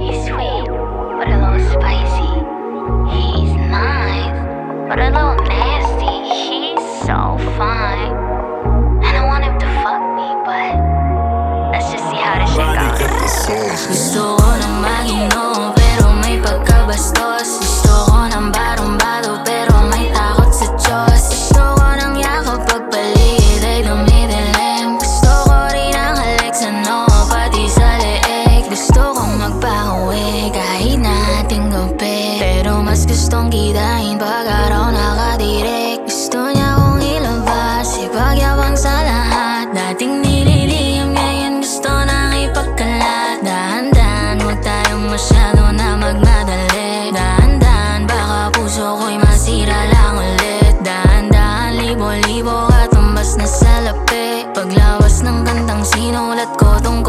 He's sweet, but a little spicy. He's nice, but a little nasty. He's so fine. And I want him to fuck me, but let's just see how this shit goes. Gusto gustong gidahin Pag-araw nakadirik Gusto niya kong ilabas Ipagyabang sa lahat Dating nililihim Ngayon gusto nang ipagkalat Dahan-dahan Huwag tayong masyado na magmadali Dahan-dahan Baka puso ko'y masira lang ulit Dahan-dahan Libo-libo katumbas na salapi Paglawas ng kantang sinulat ko Tungkol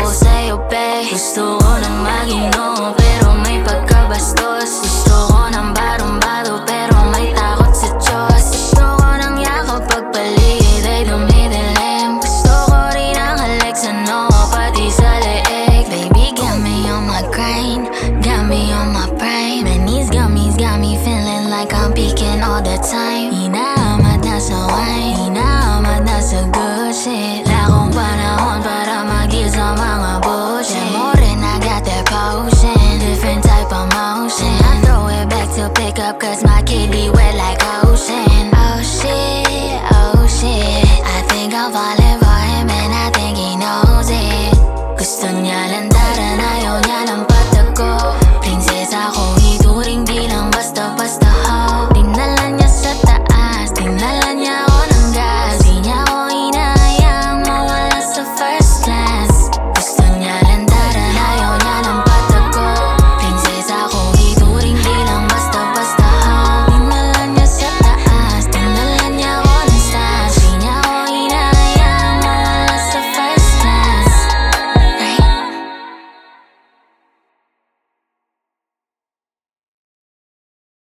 I want a bullshit. Yeah, Morena got that potion, different type of motion. I throw it back to pick up, cause my kid be wet like